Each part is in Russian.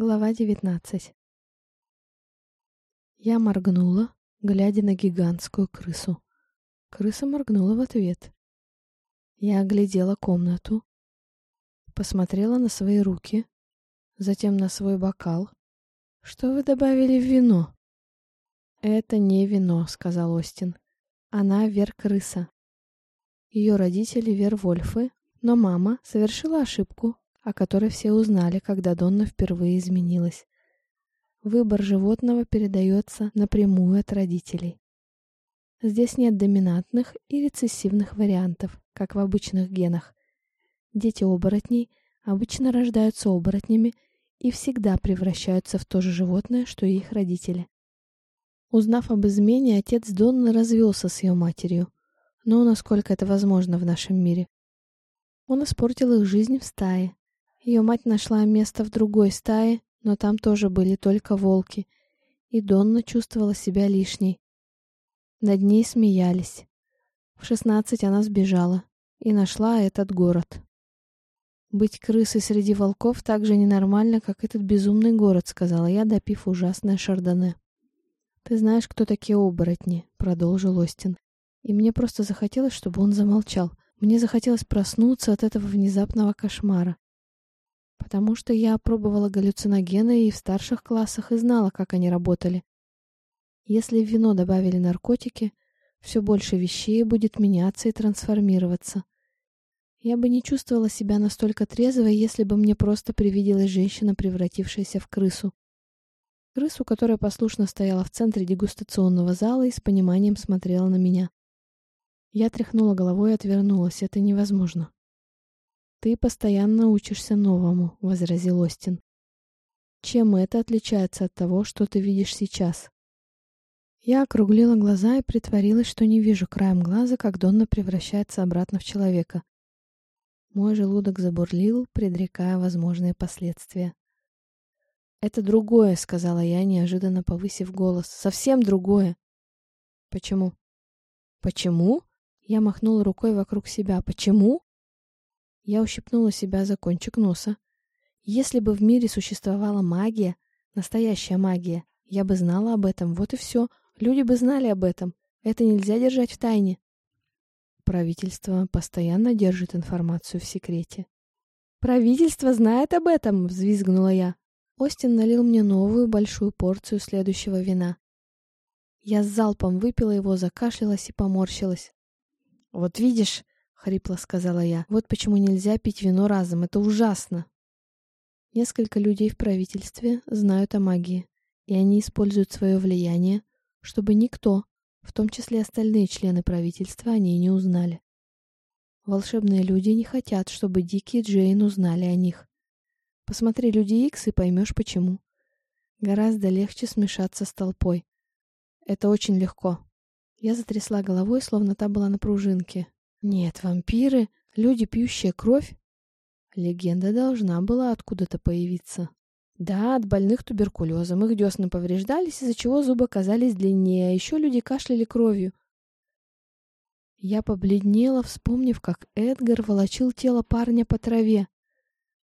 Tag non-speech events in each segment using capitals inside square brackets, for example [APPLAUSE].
Глава 19 Я моргнула, глядя на гигантскую крысу. Крыса моргнула в ответ. Я оглядела комнату, посмотрела на свои руки, затем на свой бокал. «Что вы добавили в вино?» «Это не вино», — сказал Остин. «Она вер-крыса. Ее родители вер-вольфы, но мама совершила ошибку, о которой все узнали, когда Донна впервые изменилась. Выбор животного передается напрямую от родителей. Здесь нет доминантных и рецессивных вариантов, как в обычных генах. Дети оборотней обычно рождаются оборотнями и всегда превращаются в то же животное, что и их родители. Узнав об измене, отец Донны развелся с ее матерью. Но насколько это возможно в нашем мире? Он испортил их жизнь в стае, ее мать нашла место в другой стае, но там тоже были только волки, и Донна чувствовала себя лишней. Над ней смеялись. В шестнадцать она сбежала и нашла этот город. «Быть крысой среди волков так же ненормально, как этот безумный город», — сказала я, допив ужасное шардоне. «Ты знаешь, кто такие оборотни», — продолжил Остин. И мне просто захотелось, чтобы он замолчал. Мне захотелось проснуться от этого внезапного кошмара потому что я пробовала галлюциногены и в старших классах и знала, как они работали. Если в вино добавили наркотики, все больше вещей будет меняться и трансформироваться. Я бы не чувствовала себя настолько трезвой, если бы мне просто привиделась женщина, превратившаяся в крысу. Крысу, которая послушно стояла в центре дегустационного зала и с пониманием смотрела на меня. Я тряхнула головой и отвернулась. Это невозможно. «Ты постоянно учишься новому», — возразил Остин. «Чем это отличается от того, что ты видишь сейчас?» Я округлила глаза и притворилась, что не вижу краем глаза, как Донна превращается обратно в человека. Мой желудок забурлил, предрекая возможные последствия. «Это другое», — сказала я, неожиданно повысив голос. «Совсем другое». «Почему?» «Почему?» Я махнула рукой вокруг себя. «Почему?» Я ущипнула себя за кончик носа. Если бы в мире существовала магия, настоящая магия, я бы знала об этом, вот и все. Люди бы знали об этом. Это нельзя держать в тайне. Правительство постоянно держит информацию в секрете. «Правительство знает об этом!» — взвизгнула я. Остин налил мне новую большую порцию следующего вина. Я с залпом выпила его, закашлялась и поморщилась. «Вот видишь, — хрипло сказала я. «Вот почему нельзя пить вино разом. Это ужасно!» Несколько людей в правительстве знают о магии, и они используют свое влияние, чтобы никто, в том числе остальные члены правительства, о ней не узнали. Волшебные люди не хотят, чтобы Дики Джейн узнали о них. Посмотри «Люди Икс» и поймешь, почему. Гораздо легче смешаться с толпой. Это очень легко. Я затрясла головой, словно та была на пружинке, нет, вампиры, люди, пьющие кровь. Легенда должна была откуда-то появиться. Да, от больных туберкулезом их десны повреждались, из-за чего зубы казались длиннее, а еще люди кашляли кровью. Я побледнела, вспомнив, как Эдгар волочил тело парня по траве.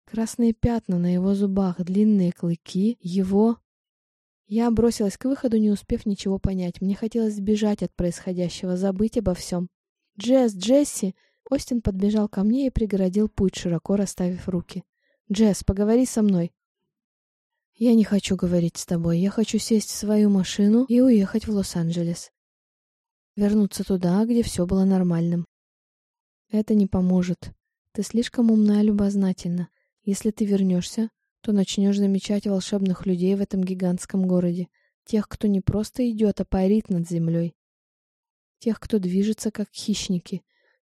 Красные пятна на его зубах, длинные клыки, его... Я бросилась к выходу, не успев ничего понять. Мне хотелось сбежать от происходящего, забыть обо всем. «Джесс, Джесси!» Остин подбежал ко мне и преградил путь, широко расставив руки. «Джесс, поговори со мной!» «Я не хочу говорить с тобой. Я хочу сесть в свою машину и уехать в Лос-Анджелес. Вернуться туда, где все было нормальным. Это не поможет. Ты слишком умна и любознательна. Если ты вернешься, то начнешь замечать волшебных людей в этом гигантском городе. Тех, кто не просто идет, а парит над землей тех, кто движется как хищники,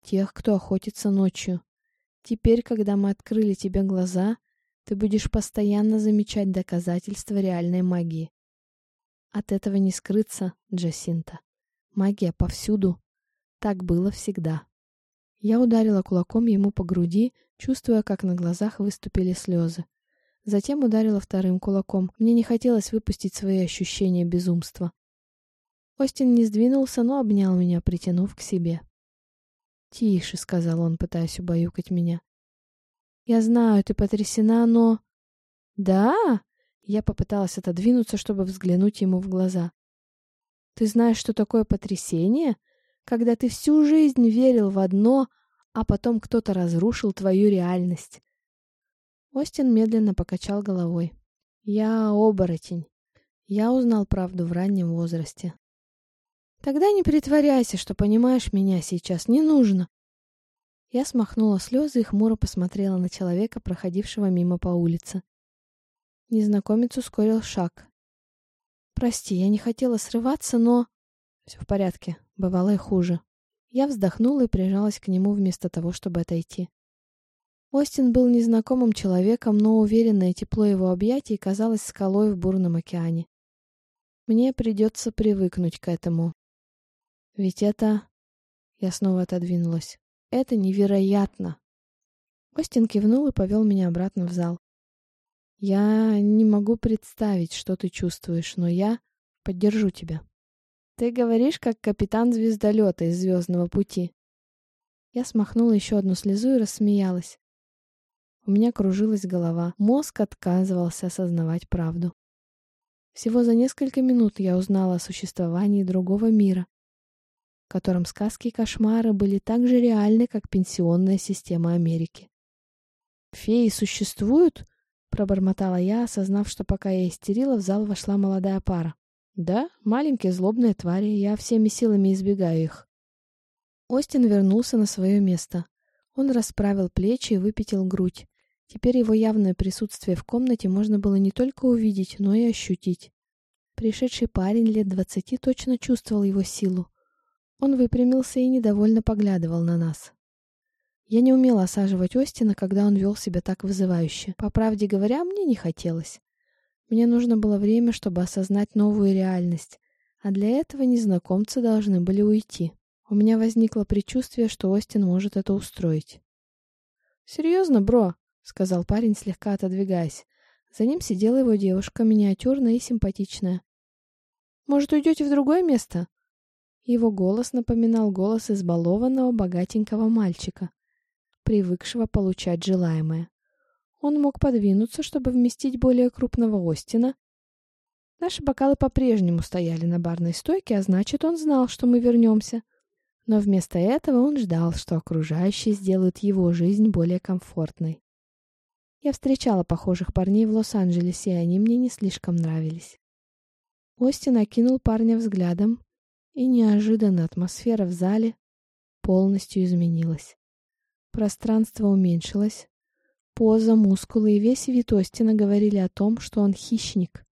тех, кто охотится ночью. Теперь, когда мы открыли тебе глаза, ты будешь постоянно замечать доказательства реальной магии. От этого не скрыться, Джасинта. Магия повсюду. Так было всегда. Я ударила кулаком ему по груди, чувствуя, как на глазах выступили слезы. Затем ударила вторым кулаком. Мне не хотелось выпустить свои ощущения безумства. Остин не сдвинулся, но обнял меня, притянув к себе. «Тише», — сказал он, пытаясь убаюкать меня. «Я знаю, ты потрясена, но...» «Да? Я попыталась отодвинуться, чтобы взглянуть ему в глаза. «Ты знаешь, что такое потрясение? Когда ты всю жизнь верил в одно, а потом кто-то разрушил твою реальность». Остин медленно покачал головой. «Я оборотень. Я узнал правду в раннем возрасте. Тогда не притворяйся, что понимаешь меня сейчас. Не нужно. Я смахнула слезы и хмуро посмотрела на человека, проходившего мимо по улице. Незнакомец ускорил шаг. «Прости, я не хотела срываться, но...» «Все в порядке. Бывало и хуже». Я вздохнула и прижалась к нему вместо того, чтобы отойти. Остин был незнакомым человеком, но уверенное тепло его объятий казалось скалой в бурном океане. Мне придется привыкнуть к этому. Ведь это... Я снова отодвинулась. Это невероятно. Остин кивнул и повел меня обратно в зал. Я не могу представить, что ты чувствуешь, но я поддержу тебя. Ты говоришь, как капитан звездолета из «Звездного пути». Я смахнула еще одну слезу и рассмеялась. У меня кружилась голова, мозг отказывался осознавать правду. Всего за несколько минут я узнала о существовании другого мира, котором сказки и кошмары были так же реальны, как пенсионная система Америки. «Феи существуют?» — пробормотала я, осознав, что пока я истерила, в зал вошла молодая пара. «Да, маленькие злобные твари, я всеми силами избегаю их». Остин вернулся на свое место. Он расправил плечи и выпятил грудь. Теперь его явное присутствие в комнате можно было не только увидеть, но и ощутить. Пришедший парень лет двадцати точно чувствовал его силу. Он выпрямился и недовольно поглядывал на нас. Я не умела осаживать Остина, когда он вел себя так вызывающе. По правде говоря, мне не хотелось. Мне нужно было время, чтобы осознать новую реальность, а для этого незнакомцы должны были уйти. У меня возникло предчувствие, что Остин может это устроить. «Серьезно, бро?» — сказал парень, слегка отодвигаясь. За ним сидела его девушка, миниатюрная и симпатичная. «Может, уйдете в другое место?» Его голос напоминал голос избалованного богатенького мальчика, привыкшего получать желаемое. Он мог подвинуться, чтобы вместить более крупного Остина. Наши бокалы по-прежнему стояли на барной стойке, а значит, он знал, что мы вернемся. Но вместо этого он ждал, что окружающие сделают его жизнь более комфортной. Я встречала похожих парней в Лос-Анджелесе, и они мне не слишком нравились. Остин окинул парня взглядом, и неожиданно атмосфера в зале полностью изменилась. Пространство уменьшилось, поза, мускулы и весь вид Остина говорили о том, что он хищник.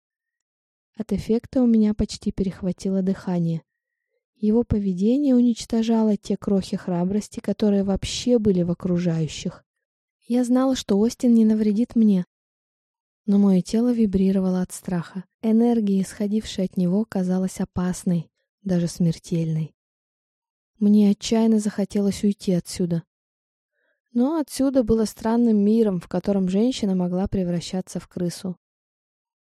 От эффекта у меня почти перехватило дыхание. Его поведение уничтожало те крохи храбрости, которые вообще были в окружающих. Я знала, что Остин не навредит мне. Но мое тело вибрировало от страха. Энергия, исходившая от него, казалась опасной, даже смертельной. Мне отчаянно захотелось уйти отсюда. Но отсюда было странным миром, в котором женщина могла превращаться в крысу.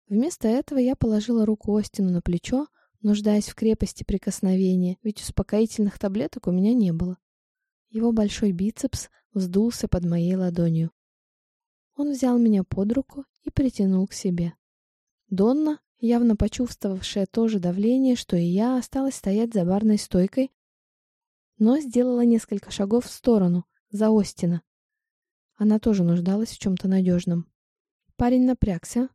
Вместо этого я положила руку Остину на плечо, нуждаясь в крепости прикосновения, ведь успокоительных таблеток у меня не было. Его большой бицепс вздулся под моей ладонью. Он взял меня под руку и притянул к себе. Донна, явно почувствовавшая то же давление, что и я, осталась стоять за барной стойкой, но сделала несколько шагов в сторону, за Остина. Она тоже нуждалась в чем-то надежном. Парень напрягся.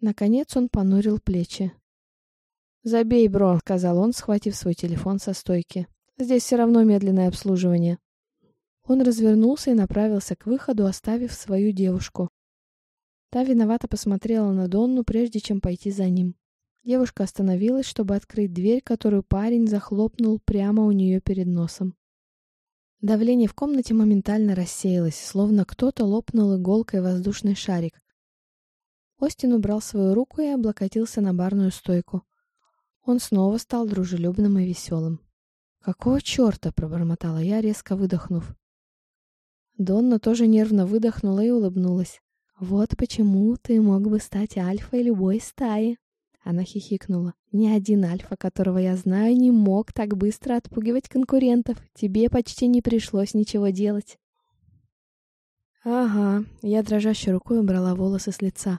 Наконец он понурил плечи. «Забей, бро», — сказал он, схватив свой телефон со стойки. «Здесь все равно медленное обслуживание». Он развернулся и направился к выходу, оставив свою девушку. Та виновато посмотрела на Донну, прежде чем пойти за ним. Девушка остановилась, чтобы открыть дверь, которую парень захлопнул прямо у нее перед носом. Давление в комнате моментально рассеялось, словно кто-то лопнул иголкой воздушный шарик. Остин убрал свою руку и облокотился на барную стойку. Он снова стал дружелюбным и веселым. «Какого черта?» — пробормотала я, резко выдохнув. Донна тоже нервно выдохнула и улыбнулась. «Вот почему ты мог бы стать альфой любой стаи». Она хихикнула. «Ни один альфа, которого я знаю, не мог так быстро отпугивать конкурентов. Тебе почти не пришлось ничего делать». «Ага», — я дрожащей рукой убрала волосы с лица.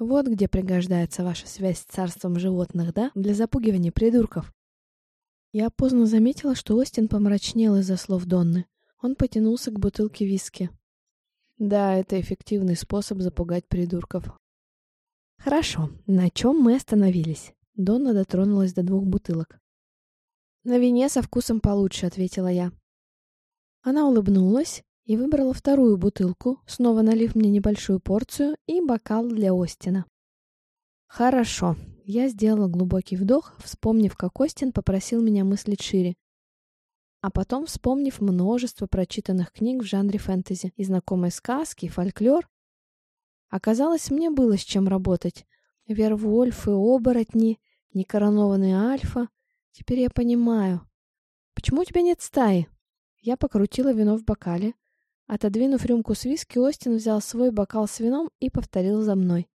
Вот где пригождается ваша связь с царством животных, да? Для запугивания придурков. Я поздно заметила, что Остин помрачнел из-за слов Донны. Он потянулся к бутылке виски. Да, это эффективный способ запугать придурков. Хорошо, на чем мы остановились? Донна дотронулась до двух бутылок. «На вине со вкусом получше», — ответила я. Она улыбнулась и выбрала вторую бутылку, снова налив мне небольшую порцию и бокал для Остина. «Хорошо». Я сделала глубокий вдох, вспомнив, как Остин попросил меня мыслить шире. А потом, вспомнив множество прочитанных книг в жанре фэнтези и знакомые сказки, и фольклор, оказалось, мне было с чем работать. Вервольфы, оборотни, некоронованный альфа. Теперь я понимаю. Почему у тебя нет стаи? Я покрутила вино в бокале. Отодвинув рюмку с виски, Остин взял свой бокал с вином и повторил за мной.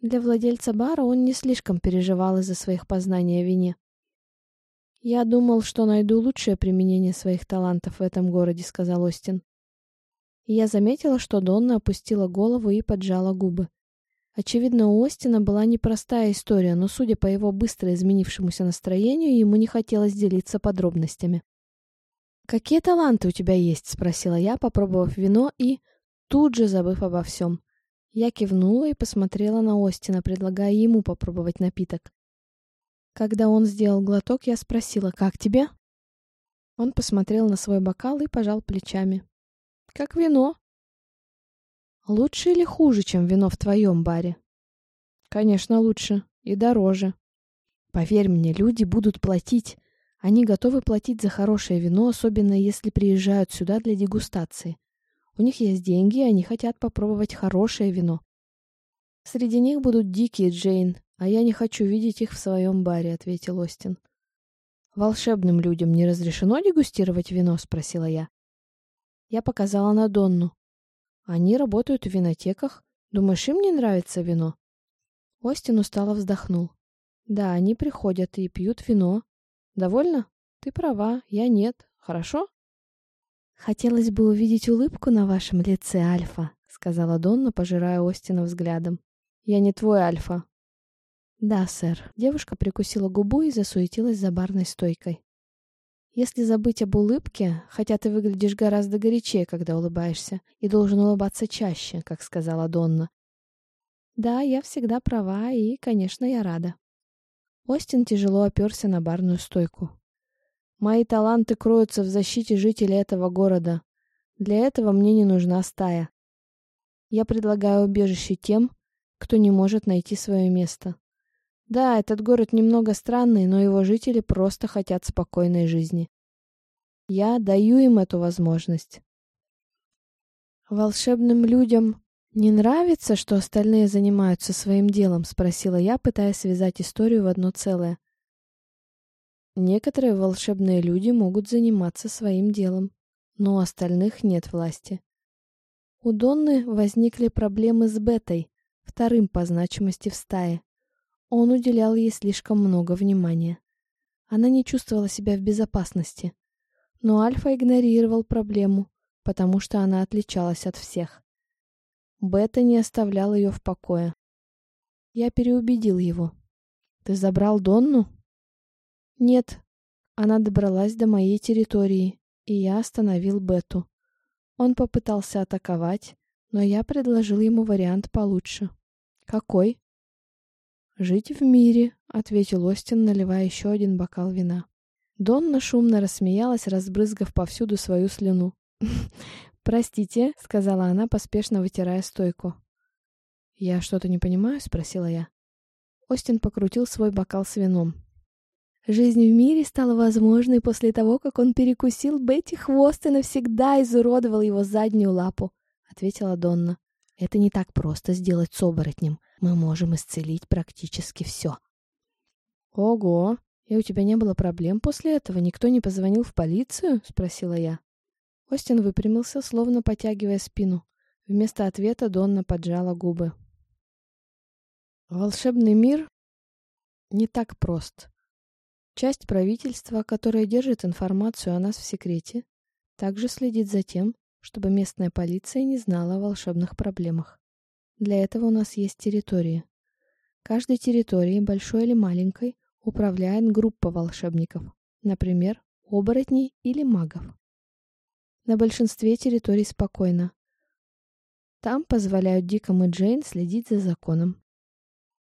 Для владельца бара он не слишком переживал из-за своих познаний о вине. «Я думал, что найду лучшее применение своих талантов в этом городе», — сказал Остин. я заметила, что Донна опустила голову и поджала губы. Очевидно, у Остина была непростая история, но, судя по его быстро изменившемуся настроению, ему не хотелось делиться подробностями. «Какие таланты у тебя есть?» — спросила я, попробовав вино и, тут же забыв обо всем. Я кивнула и посмотрела на Остина, предлагая ему попробовать напиток. Когда он сделал глоток, я спросила, «Как тебе?» Он посмотрел на свой бокал и пожал плечами. «Как вино», Лучше или хуже, чем вино в твоем баре? Конечно, лучше. И дороже. Поверь мне, люди будут платить. Они готовы платить за хорошее вино, особенно если приезжают сюда для дегустации. У них есть деньги, и они хотят попробовать хорошее вино. Среди них будут Дики и Джейн, а я не хочу видеть их в своем баре, ответил Остин. Волшебным людям не разрешено дегустировать вино, спросила я. Я показала на Донну. Они работают в винотеках. Думаешь, им не нравится вино?» Остин устало вздохнул. «Да, они приходят и пьют вино. Довольно? Ты права, я нет. Хорошо?» «Хотелось бы увидеть улыбку на вашем лице, Альфа», — сказала Донна, пожирая Остина взглядом. «Я не твой Альфа». «Да, сэр». Девушка прикусила губу и засуетилась за барной стойкой. Если забыть об улыбке, хотя ты выглядишь гораздо горячее, когда улыбаешься, и должен улыбаться чаще, как сказала Донна. Да, я всегда права, и, конечно, я рада. Остин тяжело оперся на барную стойку. Мои таланты кроются в защите жителей этого города. Для этого мне не нужна стая. Я предлагаю убежище тем, кто не может найти свое место. Да, этот город немного странный, но его жители просто хотят спокойной жизни. Я даю им эту возможность. Волшебным людям не нравится, что остальные занимаются своим делом, спросила я, пытаясь связать историю в одно целое. Некоторые волшебные люди могут заниматься своим делом, но у остальных нет власти. У Донны возникли проблемы с Бетой, вторым по значимости в стае. Он уделял ей слишком много внимания. Она не чувствовала себя в безопасности. Но Альфа игнорировал проблему, потому что она отличалась от всех. Бета не оставлял ее в покое. Я переубедил его. «Ты забрал Донну?» «Нет. Она добралась до моей территории, и я остановил Бету. Он попытался атаковать, но я предложил ему вариант получше. Какой?» «Жить в мире», — ответил Остин, наливая еще один бокал вина. Донна шумно рассмеялась, разбрызгав повсюду свою слюну. [LAUGHS] «Простите», — сказала она, поспешно вытирая стойку. «Я что-то не понимаю?» — спросила я. Остин покрутил свой бокал с вином. Жизнь в мире стала возможной после того, как он перекусил Бетти хвост и навсегда изуродовал его заднюю лапу, — ответила Донна. Это не так просто сделать с оборотнем. Мы можем исцелить практически все. Ого, и у тебя не было проблем после этого? Никто не позвонил в полицию? Спросила я. Остин выпрямился, словно потягивая спину. Вместо ответа Донна поджала губы. Волшебный мир не так прост. Часть правительства, которая держит информацию о нас в секрете, также следит за тем, чтобы местная полиция не знала о волшебных проблемах. Для этого у нас есть территории. Каждой территорией, большой или маленькой, управляет группа волшебников, например, оборотней или магов. На большинстве территорий спокойно. Там позволяют Дикому и Джейн следить за законом.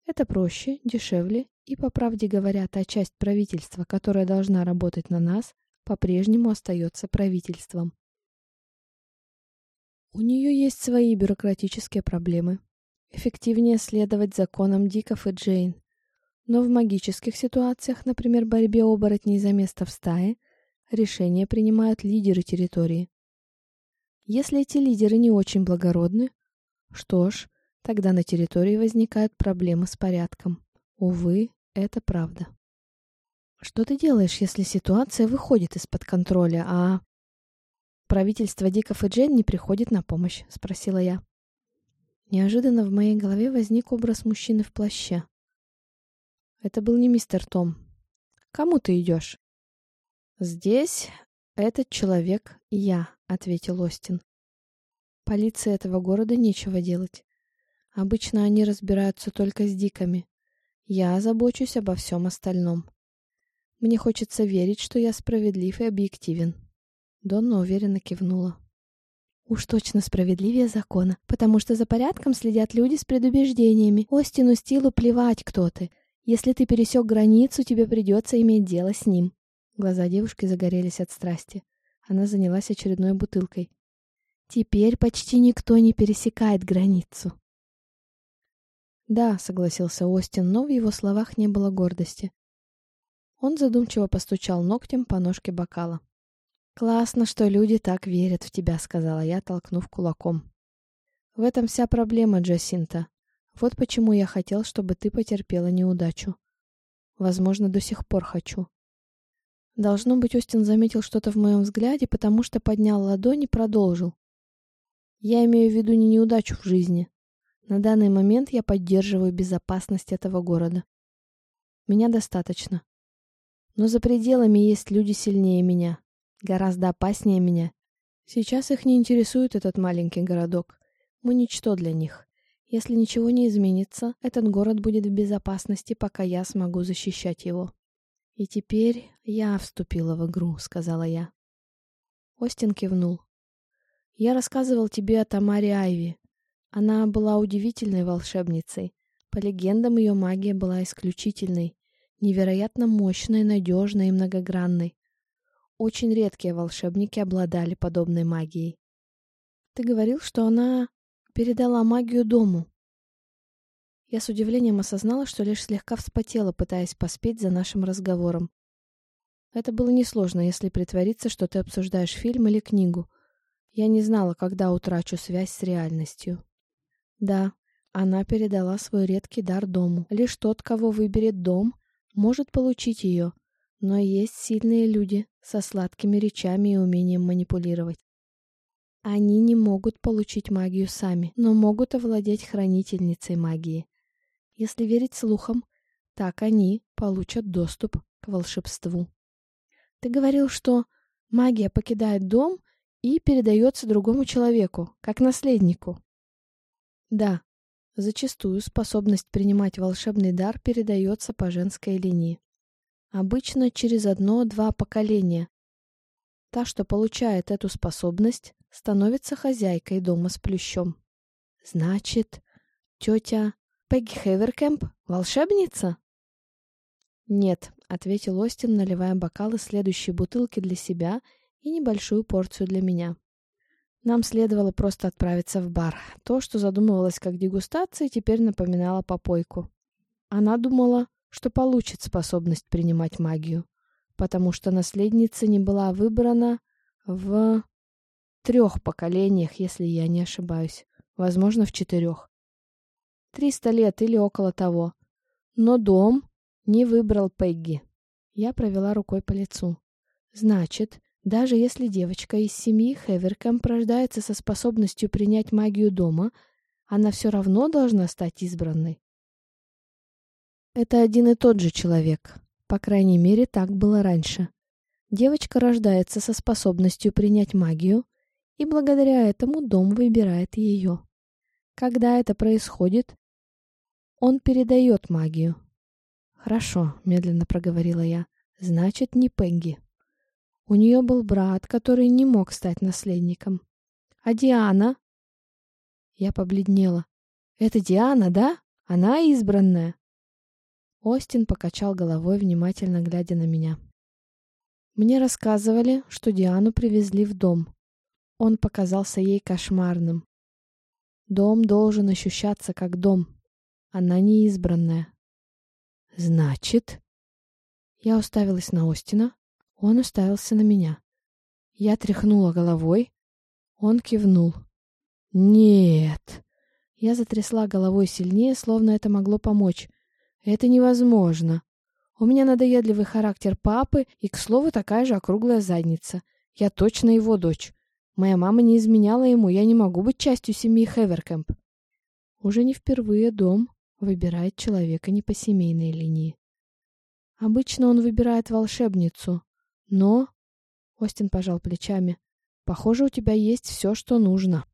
Это проще, дешевле и, по правде говоря, та часть правительства, которая должна работать на нас, по-прежнему остается правительством. У нее есть свои бюрократические проблемы. Эффективнее следовать законам Диков и Джейн. Но в магических ситуациях, например, борьбе оборотней за место в стае, решения принимают лидеры территории. Если эти лидеры не очень благородны, что ж, тогда на территории возникают проблемы с порядком. Увы, это правда. Что ты делаешь, если ситуация выходит из-под контроля, а... Правительство Диков и Джен не приходит на помощь, спросила я. Неожиданно в моей голове возник образ мужчины в плаще. Это был не мистер Том. Кому ты идешь? Здесь этот человек я, ответил Остин. Полиции этого города нечего делать. Обычно они разбираются только с диками. Я забочусь обо всем остальном. Мне хочется верить, что я справедлив и объективен. Донна уверенно кивнула. Уж точно справедливее закона, потому что за порядком следят люди с предубеждениями. Остину Стилу плевать, кто ты. Если ты пересек границу, тебе придется иметь дело с ним. Глаза девушки загорелись от страсти. Она занялась очередной бутылкой. Теперь почти никто не пересекает границу. Да, согласился Остин, но в его словах не было гордости. Он задумчиво постучал ногтем по ножке бокала. «Классно, что люди так верят в тебя», — сказала я, толкнув кулаком. «В этом вся проблема, Джасинта. Вот почему я хотел, чтобы ты потерпела неудачу. Возможно, до сих пор хочу». Должно быть, Остин заметил что-то в моем взгляде, потому что поднял ладонь и продолжил. «Я имею в виду не неудачу в жизни. На данный момент я поддерживаю безопасность этого города. Меня достаточно. Но за пределами есть люди сильнее меня, гораздо опаснее меня. Сейчас их не интересует этот маленький городок. Мы ничто для них. Если ничего не изменится, этот город будет в безопасности, пока я смогу защищать его. И теперь я вступила в игру, сказала я. Остин кивнул. Я рассказывал тебе о Тамаре Айви. Она была удивительной волшебницей. По легендам, ее магия была исключительной, невероятно мощной, надежной и многогранной. Очень редкие волшебники обладали подобной магией. Ты говорил, что она передала магию дому. Я с удивлением осознала, что лишь слегка вспотела, пытаясь поспеть за нашим разговором. Это было несложно, если притвориться, что ты обсуждаешь фильм или книгу. Я не знала, когда утрачу связь с реальностью. Да, она передала свой редкий дар дому. Лишь тот, кого выберет дом, может получить ее, но есть сильные люди со сладкими речами и умением манипулировать. Они не могут получить магию сами, но могут овладеть хранительницей магии. Если верить слухам, так они получат доступ к волшебству. Ты говорил, что магия покидает дом и передается другому человеку, как наследнику. Да, зачастую способность принимать волшебный дар передается по женской линии. Обычно через одно-два поколения. Та, что получает эту способность, становится хозяйкой дома с плющом. Значит, тетя Пегги Хеверкэмп волшебница? Нет, ответил Остин, наливая бокалы следующей бутылки для себя и небольшую порцию для меня. Нам следовало просто отправиться в бар. То, что задумывалось как дегустация, теперь напоминало попойку. Она думала, что получит способность принимать магию, потому что наследница не была выбрана в трех поколениях, если я не ошибаюсь, возможно, в четырех. Триста лет или около того. Но дом не выбрал Пегги. Я провела рукой по лицу. Значит, даже если девочка из семьи Хеверкэмп рождается со способностью принять магию дома, она все равно должна стать избранной. Это один и тот же человек. По крайней мере, так было раньше. Девочка рождается со способностью принять магию, и благодаря этому дом выбирает ее. Когда это происходит, он передает магию. Хорошо, медленно проговорила я. Значит, не Пегги. У нее был брат, который не мог стать наследником. А Диана? Я побледнела. Это Диана, да? Она избранная. Остин покачал головой, внимательно глядя на меня. Мне рассказывали, что Диану привезли в дом. Он показался ей кошмарным. Дом должен ощущаться как дом. Она не избранная. Значит, я уставилась на Остина, он уставился на меня. Я тряхнула головой, он кивнул. Нет. Я затрясла головой сильнее, словно это могло помочь. Это невозможно. У меня надоедливый характер папы и, к слову, такая же округлая задница. Я точно его дочь. Моя мама не изменяла ему, я не могу быть частью семьи Хеверкэмп. Уже не впервые дом выбирает человека не по семейной линии. Обычно он выбирает волшебницу, но... Остин пожал плечами. Похоже, у тебя есть все, что нужно.